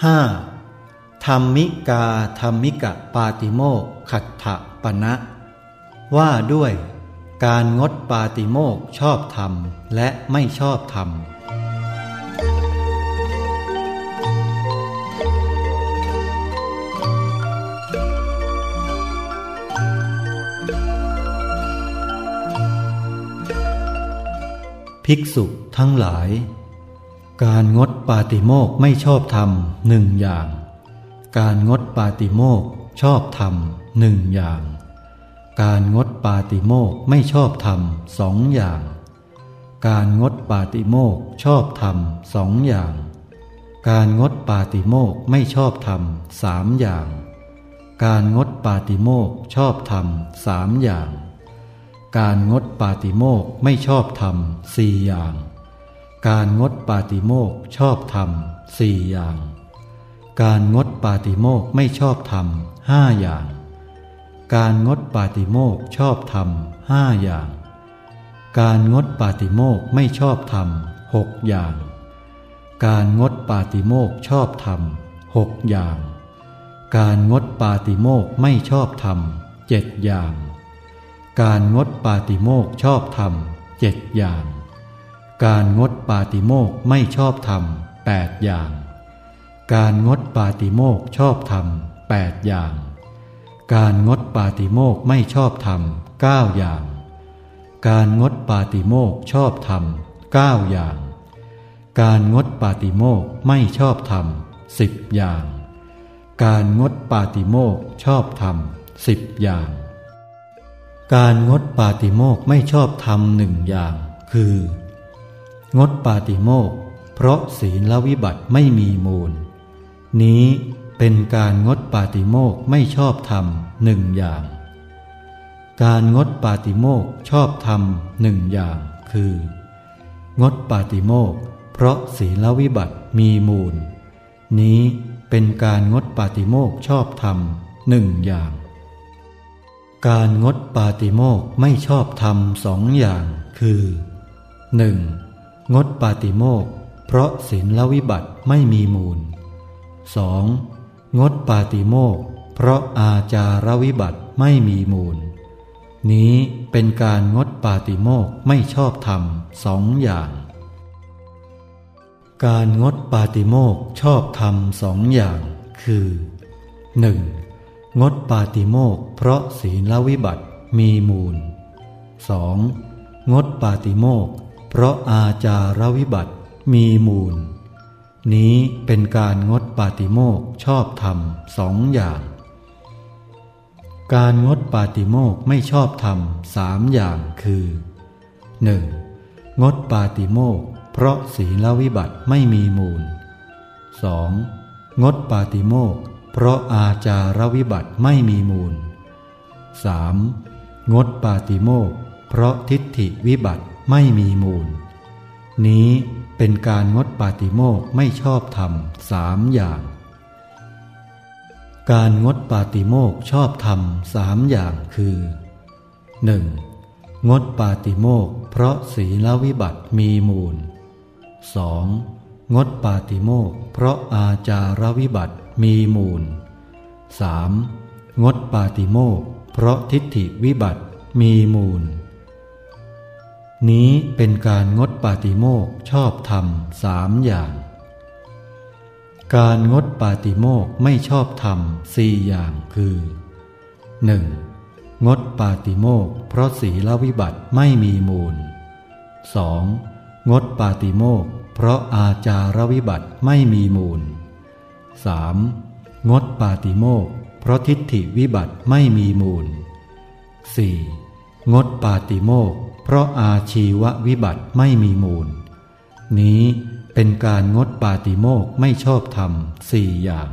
5. ธรรมิกาธรรมิกะปาติโมกขัตถะปณะว่าด้วยการงดปาติโมกชอบธรรมและไม่ชอบธรรม ภิกษุทั้งหลาย การงดปาติโมกไม่ชอบธรรมหนึ่งอย่าง การงดปาติโมกชอบธรรมหนึ่งอย่าง การงดปาติโมกไม่ชอบธรรมสองอย่าง การงดปาติโมกชอบธรรมสองอย่าง การงดปาติโมกไม่ชอบธรรมสามอย่าง การงดปาติโมกชอบธรรมสามอย่าง การงดปาติโมกไม่ชอบธรรมสี่อย่าง การงดปาติโมกชอบธรรมสี่อย่าง การงดปาติโมกไม่ชอบธรรมห้าอย่าง การงดปาติโมกชอบธรรมห้าอย่าง การงดปาติโมกไม่ชอบธรรมหกอย่าง การงดปาติโมกชอบธรรมหกอย่าง การงดปาติโมกไม่ชอบธรรมเจ็ดอย่าง การงดปาติโมกชอบธรรมเจ็ดอย่าง การงดปาติโมกไม่ชอบธรรมแปดอย่าง การงดปาติโมกชอบธรรมแปดอย่าง การงดปาติโมกไม่ชอบธรรมเก้าอย่าง การงดปาติโมกชอบธรรมเก้าอย่าง การงดปาติโมกไม่ชอบธรรมสิบอย่าง การงดปาติโมกชอบธรรมสิบอย่าง การงดปาติโมกไม่ชอบธรรมหนึ่งอย่าง คือ งดปาติโมกเพราะศีลวิบัติไม่มีมูล นี้เป็นการงดปาติโมกไม่ชอบธรรมหนึ่งอย่าง การงดปาติโมกชอบธรรมหนึ่งอย่างคือ งดปาติโมกเพราะศีลวิบัติมีมูล นี้เป็นการงดปาติโมกชอบธรรมหนึ่งอย่าง การงดปาติโมกไม่ชอบธรรมสองอย่างคือ 1. งดปาติโมกเพราะศีลละวิบัติไม่มีมูล 2. งดปาติโมกเพราะอาจารวิบัติไม่มีมูล นี้เป็นการงดปาติโมกไม่ชอบธรรมสองอย่าง การงดปาติโมกชอบธรรมสองอย่าง คือ 1. งดปาติโมกเพราะศีลวิบัติมีมูล 2. งดปาติโมก เพราะอาจารวิบัติมีมูล นี้เป็นการงดปาติโมกชอบธรรมสองอย่าง การงดปาติโมกไม่ชอบธรรมสามอย่างคือ 1. งดปาติโมกเพราะศีลวิบัติไม่มีมูล 2. งดปาติโมกเพราะอาจารวิบัติไม่มีมูล 3. งดปาติโมกเพราะทิฏฐิวิบัติ ไม่มีมูล นี้เป็นการงดปาติโมกไม่ชอบธรรมสามอย่าง การงดปาติโมกชอบธรรมสามอย่างคือ 1. งดปาติโมกเพราะศีลวิบัติมีมูล 2. งดปาติโมกเพราะอาจารวิบัติมีมูล 3. งดปาติโมกเพราะทิฏฐิวิบัติมีมูล นี้เป็นการงดปาติโมกชอบธรรมสามอย่าง การงดปาติโมกไม่ชอบธรรมสี่อย่างคือ 1. งดปาติโมกเพราะศีลวิบัติไม่มีมูล 2. งดปาติโมกเพราะอาจารวิบัติไม่มีมูล 3. งดปาติโมกเพราะทิฏฐิวิบัติไม่มีมูล 4. งดปาติโมก เพราะอาชีววิบัติไม่มีมูล นี้เป็นการงดปาติโมกไม่ชอบธรรมสี่อย่าง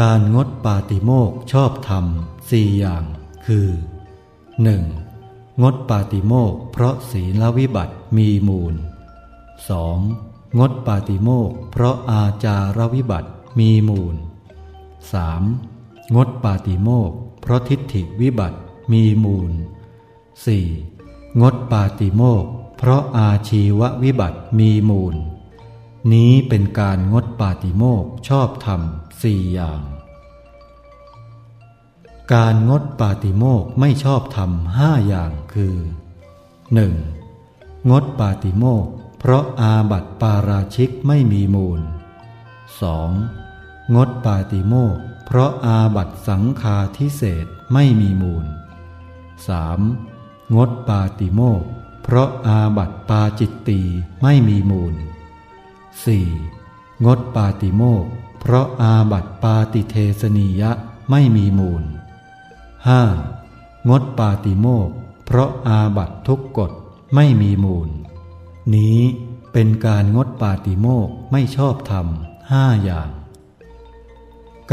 การงดปาติโมกชอบธรรมสี่อย่าง คือ 1. งดปาติโมกเพราะศีลวิบัติมีมูล 2. งดปาติโมกเพราะอาจารวิบัติมีมูล 3. งดปาติโมกเพราะทิฏฐิวิบัติมีมูล 4. งดปาติโมกเพราะอาชีววิบัติมีมูล นี้เป็นการงดปาติโมกชอบธรรมสี่อย่าง การงดปาติโมกไม่ชอบธรรมห้าอย่างคือ 1. งดปาติโมกเพราะอาบัติปาราชิกไม่มีมูล 2. งดปาติโมกเพราะอาบัติสังคาทิเศษไม่มีมูล 3. งดปาติโมกเพราะอาบัติปาจิตตีไม่มีมูล 4. งดปาติโมกเพราะอาบัติปาติเทสนียะไม่มีมูล 5. งดปาติโมกเพราะอาบัติทุกกฎไม่มีมูล นี้เป็นการงดปาติโมกไม่ชอบธรรมห้าอย่าง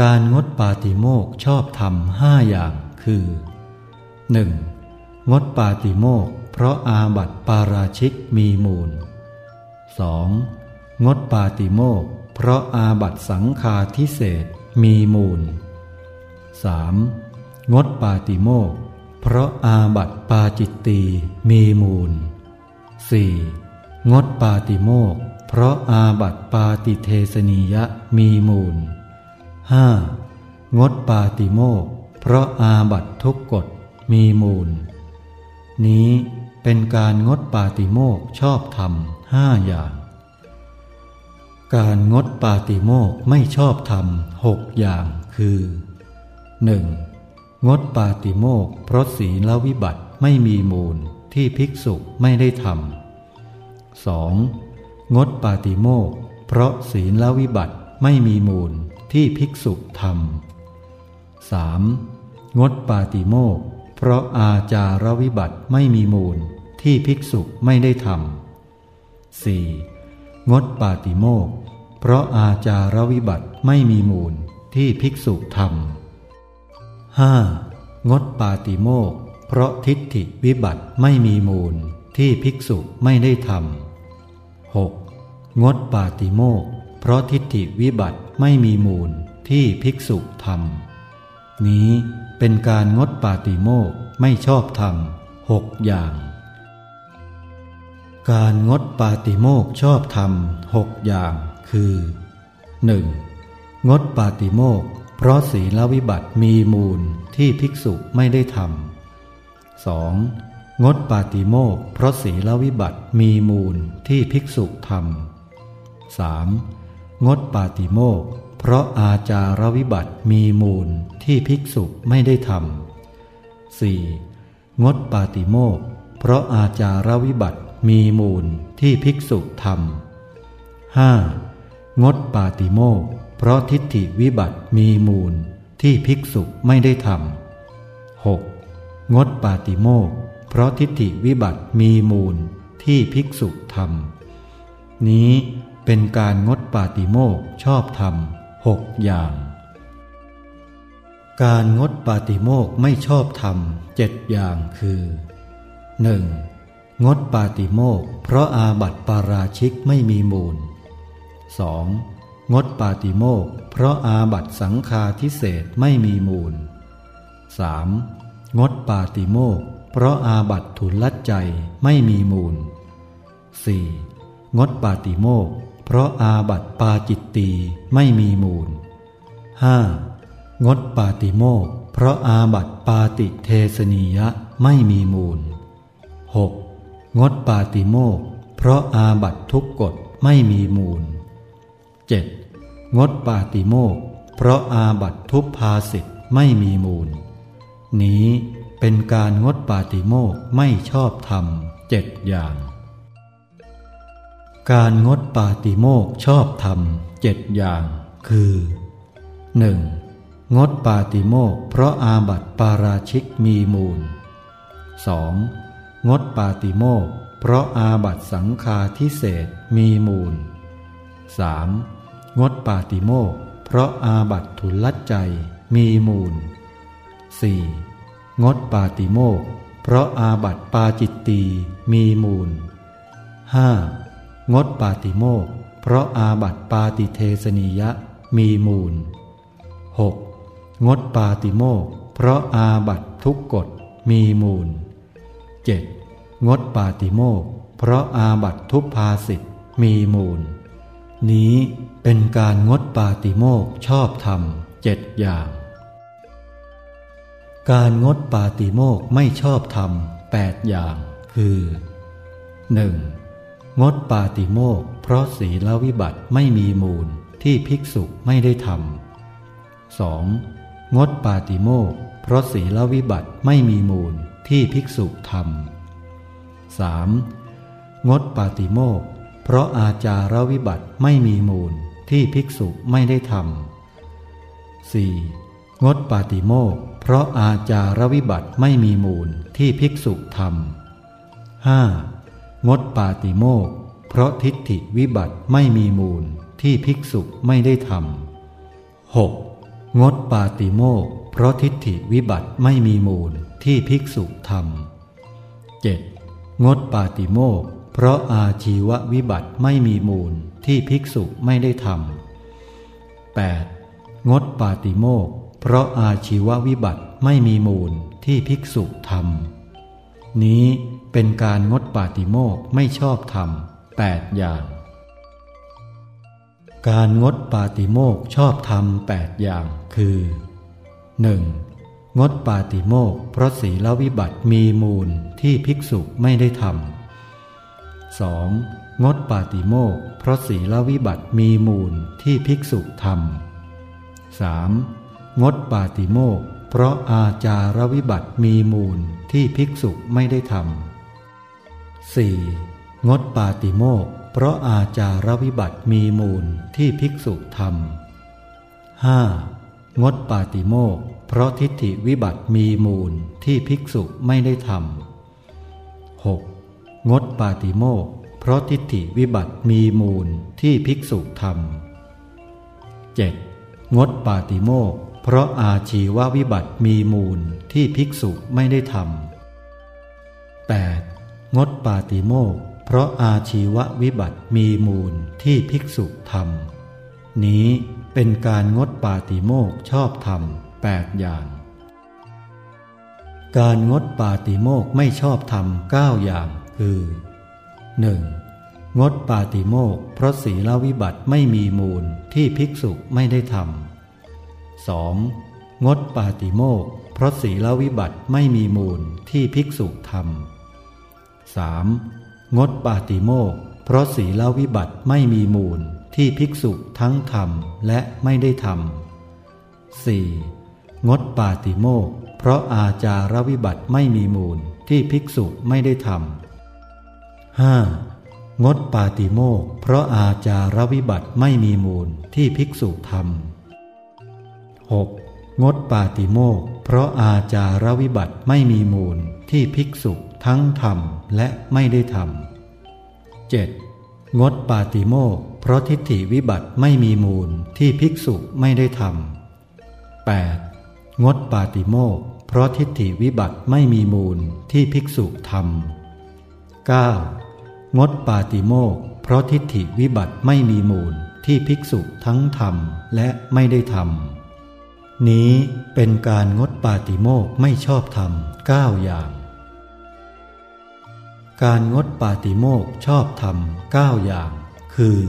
การงดปาติโมกชอบธรรมห้าอย่างคือ 1. งดปาติโมกเพราะอาบัติปาราชิกมีมูล 2. งดปาติโมกเพราะอาบัติสังฆาทิเศษมีมูล 3. งดปาติโมกเพราะอาบัติปาจิตตีมีมูล 4. งดปาติโมกเพราะอาบัติปาติเทสนียะมีมูล 5. งดปาติโมกเพราะอาบัติทุกกฎมีมูล นี้เป็นการงดปาติโมกชอบธรรมห้าอย่าง การงดปาติโมกไม่ชอบธรรมหกอย่างคือ 1. งดปาติโมกเพราะศีลวิบัติไม่มีมูลที่ภิกษุไม่ได้ทำ 2. งดปาติโมกเพราะศีลวิบัติไม่มีมูลที่ภิกษุทำา 3. งดปาติโมก เพราะอาจารวิบัติไม่มีมูลที่ภิกษุไม่ได้ทำ 4. งดปาติโมกเพราะอาจารวิบัติไม่มีมูลที่ภิกษุทำ 5. งดปาติโมกเพราะทิฏฐิวิบัติไม่มีมูลที่ภิกษุไม่ได้ทำ 6. งดปาติโมกเพราะทิฏฐิวิบัติไม่มีมูลที่ภิกษุทำ นี้เป็นการงดปาติโมกไม่ชอบธรรมหกอย่าง การงดปาติโมกชอบธรรมหกอย่างคือ 1. งดปาติโมกเพราะศีลวิบัติมีมูลที่ภิกษุไม่ได้ทำ 2. งดปาติโมกเพราะศีลวิบัติมีมูลที่ภิกษุทำา 3. งดปาติโมก เพราะอาจารวิบัติมีมูลที่ภิกษุไม่ได้ทำ 4. งดปาติโมกเพราะอาจารวิบัติมีมูลที่ภิกษุทำ 5. งดปาติโมกเพราะทิฏฐิวิบัติมีมูลที่ภิกษุไม่ได้ทำ 6. งดปาติโมกเพราะทิฏฐิวิบัติมีมูลที่ภิกษุทำ นี้เป็นการงดปาติโมกชอบธรรม หกอย่าง การงดปาติโมกไม่ชอบธรรมเจ็ดอย่างคือ 1. งดปาติโมกเพราะอาบัติปาราชิกไม่มีมูล 2. งดปาติโมกเพราะอาบัติสังฆาทิเศษไม่มีมูล 3. งดปาติโมกเพราะอาบัติทุนลัดใจไม่มีมูล 4. งดปาติโมก เพราะอาบัติปาจิตตีไม่มีมูล 5. งดปาติโมกเพราะอาบัติปาติเทสนียะไม่มีมูล 6. งดปาติโมกเพราะอาบัติทุกกฎไม่มีมูล 7. งดปาติโมกเพราะอาบัติทุพภาสิทธ์ไม่มีมูล นี้เป็นการงดปาติโมกไม่ชอบธรรมเจ็ดอย่าง การงดปาติโมกชอบธรรมเจ็ดอย่าง คือ 1. งดปาติโมกเพราะอาบัติปาราชิกมีมูล 2. งดปาติโมกเพราะอาบัติสังฆาทิเศษมีมูล 3. งดปาติโมกเพราะอาบัติทุลัดใจมีมูล 4. งดปาติโมกเพราะอาบัติปาจิตตีมีมูล 5. งดปาติโมกเพราะอาบัติปาติเทสนิยะมีมูล 6. งดปาติโมกเพราะอาบัติทุกกฎมีมูล 7. งดปาติโมกเพราะอาบัติทุพภาสิทธ์มีมูล นี้เป็นการงดปาติโมกชอบธรรมเจ็ดอย่าง การงดปาติโมกไม่ชอบธรรมแปดอย่าง คือ 1. งดปาติโมกเพราะศีลวิบัติไม่มีมูลที่ภิกษุไม่ได้ทำ 2. งดปาติโมกเพราะศีลวิบัติไม่มีมูลที่ภิกษุทำา 3. งดปาติโมกเพราะอาจารวิบัติไม่มีมูลที่ภิกษุไม่ได้ทำ 4. งดปาติโมกเพราะอาจารวิบัติไม่มีมูลที่ภิกษุทำ 5. งดปาติโมกเพราะทิฏฐิวิบัติไม่มีมูลที่ภิกษุไม่ได้ทำ 6. งดปาติโมกเพราะทิฏฐิวิบัติไม่มีมูลที่ภิกษุทำ 7. งดปาติโมกเพราะอาชีววิบัติไม่มีมูลที่ภิกษุไม่ได้ทำ 8. งดปาติโมกเพราะอาชีววิบัติไม่มีมูลที่ภิกษุทำ นี้เป็นการงดปาติโมกไม่ชอบธรรมแปดอย่าง การงดปาติโมกชอบธรรมแปดอย่างคือ 1. งดปาติโมกเพราะศีลวิบัติมีมูลที่ภิกษุไม่ได้ทำ 2. งดปาติโมกเพราะศีลวิบัติมีมูลที่ภิกษุทำ 3. งดปาติโมกเพราะอาจารวิบัติมีมูล ที่ภิกษุไม่ได้ทำ 4. งดปาติโมกเพราะอาจารวิบัติมีมูลที่ภิกษุทำ 5. งดปาติโมกเพราะทิฏฐิวิบัติมีมูลที่ภิกษุไม่ได้ทำ 6. งดปาติโมกเพราะทิฏฐิวิบัติมีมูลที่ภิกษุทำเจ็ดงดปาติโมก เพราะอาชีววิบัติมีมูลที่ภิกษุไม่ได้ทำแปดงดปาติโมกเพราะอาชีววิบัติมีมูลที่ภิกษุทำ นี้เป็นการงดปาติโมกชอบธรรมแปดอย่าง การงดปาติโมกไม่ชอบธรรมเก้าอย่างคือ 1. งดปาติโมกเพราะศีลวิบัติไม่มีมูลที่ภิกษุไม่ได้ทำ 2. งดปาติโมกเพราะศีลวิบัติไม่มีมูลที่ภิกษุทำ 3. งดปาติโมกเพราะศีลวิบัติไม่มีมูลที่ภิกษุทั้งทำและไม่ได้ทำ 4. งดปาติโมกเพราะอาจารวิบัติไม่มีมูลที่ภิกษุไม่ได้ทำ 5. งดปาติโมกเพราะอาจารวิบัติไม่มีมูลที่ภิกษุทำ 6. งดปาติโมกเพราะอาจารวิบัติไม่มีมูลที่ภิกษุทั้งทำและไม่ได้ทำ 7. งดปาติโมกเพราะทิฏฐิวิบัติไม่มีมูลที่ภิกษุไม่ได้ทำ 8. งดปาติโมกเพราะทิฏฐิวิบัติไม่มีมูลที่ภิกษุทำ 9. งดปาติโมกเพราะทิฏฐิวิบัติไม่มีมูลที่ภิกษุทั้งทำและไม่ได้ทำ นี้เป็นการงดปาติโมกไม่ชอบธรรมเก้าอย่าง การงดปาติโมกชอบธรรมเก้าอย่าง คือ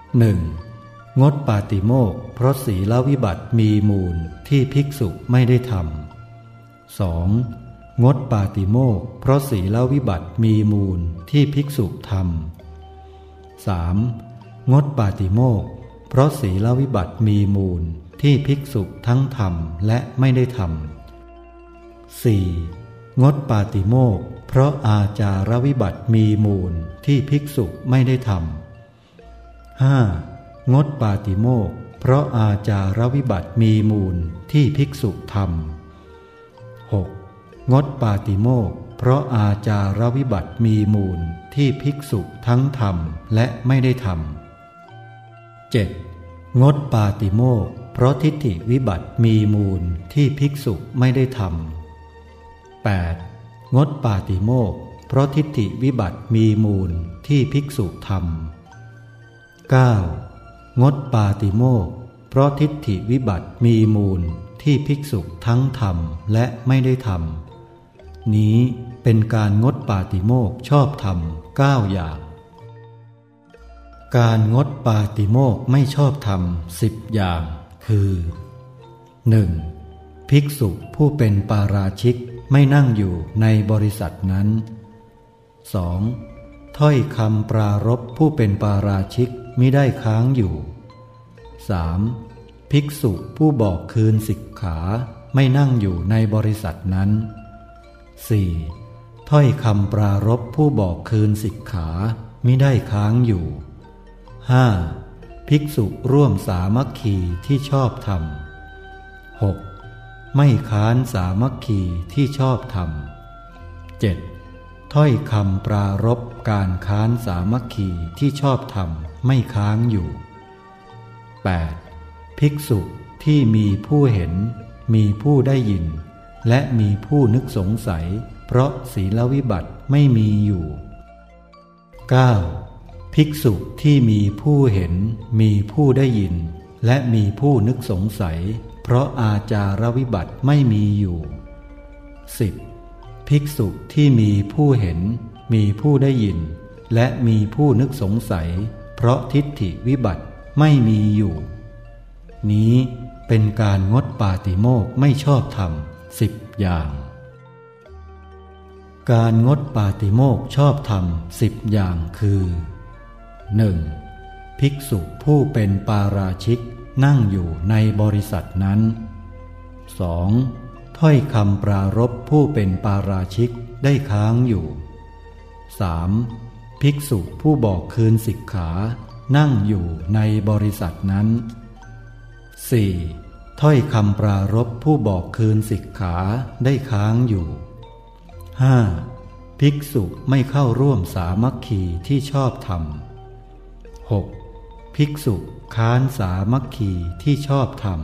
1. งดปาติโมกเพราะศีลวิบัติมีมูลที่ภิกษุไม่ได้ทำ 2. งดปาติโมกเพราะศีลวิบัติมีมูลที่ภิกษุทำ 3. งดปาติโมกเพราะศีลวิบัติมีมูล ที่ภิกษุทั้งทำและไม่ได้ทำ 4. งดปาติโมกเพราะอาจารวิบัติมีมูลที่ภิกษุไม่ได้ทำ 5. งดปาติโมกเพราะอาจารวิบัติมีมูลที่ภิกษุทำ 6. งดปาติโมกเพราะอาจารวิบัติมีมูลที่ภิกษุทั้งทำและไม่ได้ทำ 7. งดปาติโมก เพราะทิฏฐิวิบัติมีมูลที่ภิกษุไม่ได้ทำ 8. งดปาติโมกเพราะทิฏฐิวิบัติมีมูลที่ภิกษุทำ 9. งดปาติโมกเพราะทิฏฐิวิบัติมีมูลที่ภิกษุทั้งทำและไม่ได้ทำ นี้เป็นการงดปาติโมกชอบธรรมเก้าอย่าง การงดปาติโมกไม่ชอบธรรมสิบอย่าง คือ 1. ภิกษุผู้เป็นปาราชิกไม่นั่งอยู่ในบริษัทนั้น 2. ถ้อยคำปรารบผู้เป็นปาราชิกมิได้ค้างอยู่ 3. ภิกษุผู้บอกคืนสิกขาไม่นั่งอยู่ในบริษัทนั้น 4. ถ้อยคำปรารบผู้บอกคืนสิกขามิได้ค้างอยู่ 5. ภิกษุร่วมสามัคคีที่ชอบธรรม 6. ไม่ค้านสามัคคีที่ชอบธรรม 7. ถ้อยคำปรารบการค้านสามัคคีที่ชอบธรรมไม่ค้างอยู่ 8. ภิกษุที่มีผู้เห็น มีผู้ได้ยิน และมีผู้นึกสงสัย เพราะศีลวิบัติไม่มีอยู่ 9. ภิกษุที่มีผู้เห็น มีผู้ได้ยิน และมีผู้นึกสงสัย เพราะอาจารวิบัติไม่มีอยู่ 10. ภิกษุที่มีผู้เห็น มีผู้ได้ยิน และมีผู้นึกสงสัย เพราะทิฏฐิวิบัติไม่มีอยู่ นี้เป็นการงดปาติโมกไม่ชอบธรรมสิบอย่าง การงดปาติโมกชอบธรรมสิบอย่างคือ 1. ภิกษุผู้เป็นปาราชิกนั่งอยู่ในบริษัทนั้น 2. ถ้อยคำปรารบผู้เป็นปาราชิกได้ค้างอยู่ 3. ภิกษุผู้บอกคืนสิกขานั่งอยู่ในบริษัทนั้น 4. ถ้อยคำปรารบผู้บอกคืนสิกขาได้ค้างอยู่ 5. ภิกษุไม่เข้าร่วมสามัคคีที่ชอบธรรม 6. ภิกษุค้านสามัคคีที่ชอบธรรม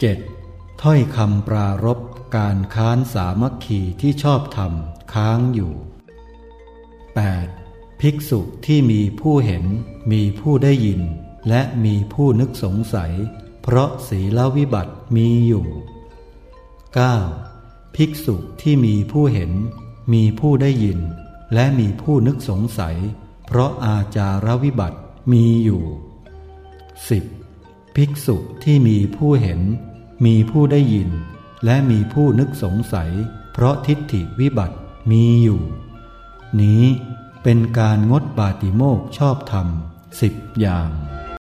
7. ถ้อยคำปรารบการค้านสามัคคีที่ชอบธรรมค้างอยู่ 8. ภิกษุที่มีผู้เห็นมีผู้ได้ยิน และมีผู้นึกสงสัย เพราะศีลวิบัติมีอยู่ 9. ภิกษุที่มีผู้เห็น มีผู้ได้ยิน และมีผู้นึกสงสัย เพราะอาจารวิบัติมีอยู่ 10. ภิกษุที่มีผู้เห็น มีผู้ได้ยิน และมีผู้นึกสงสัย เพราะทิฏฐิวิบัติมีอยู่ นี้เป็นการงดปาติโมกชอบธรรมสิบอย่าง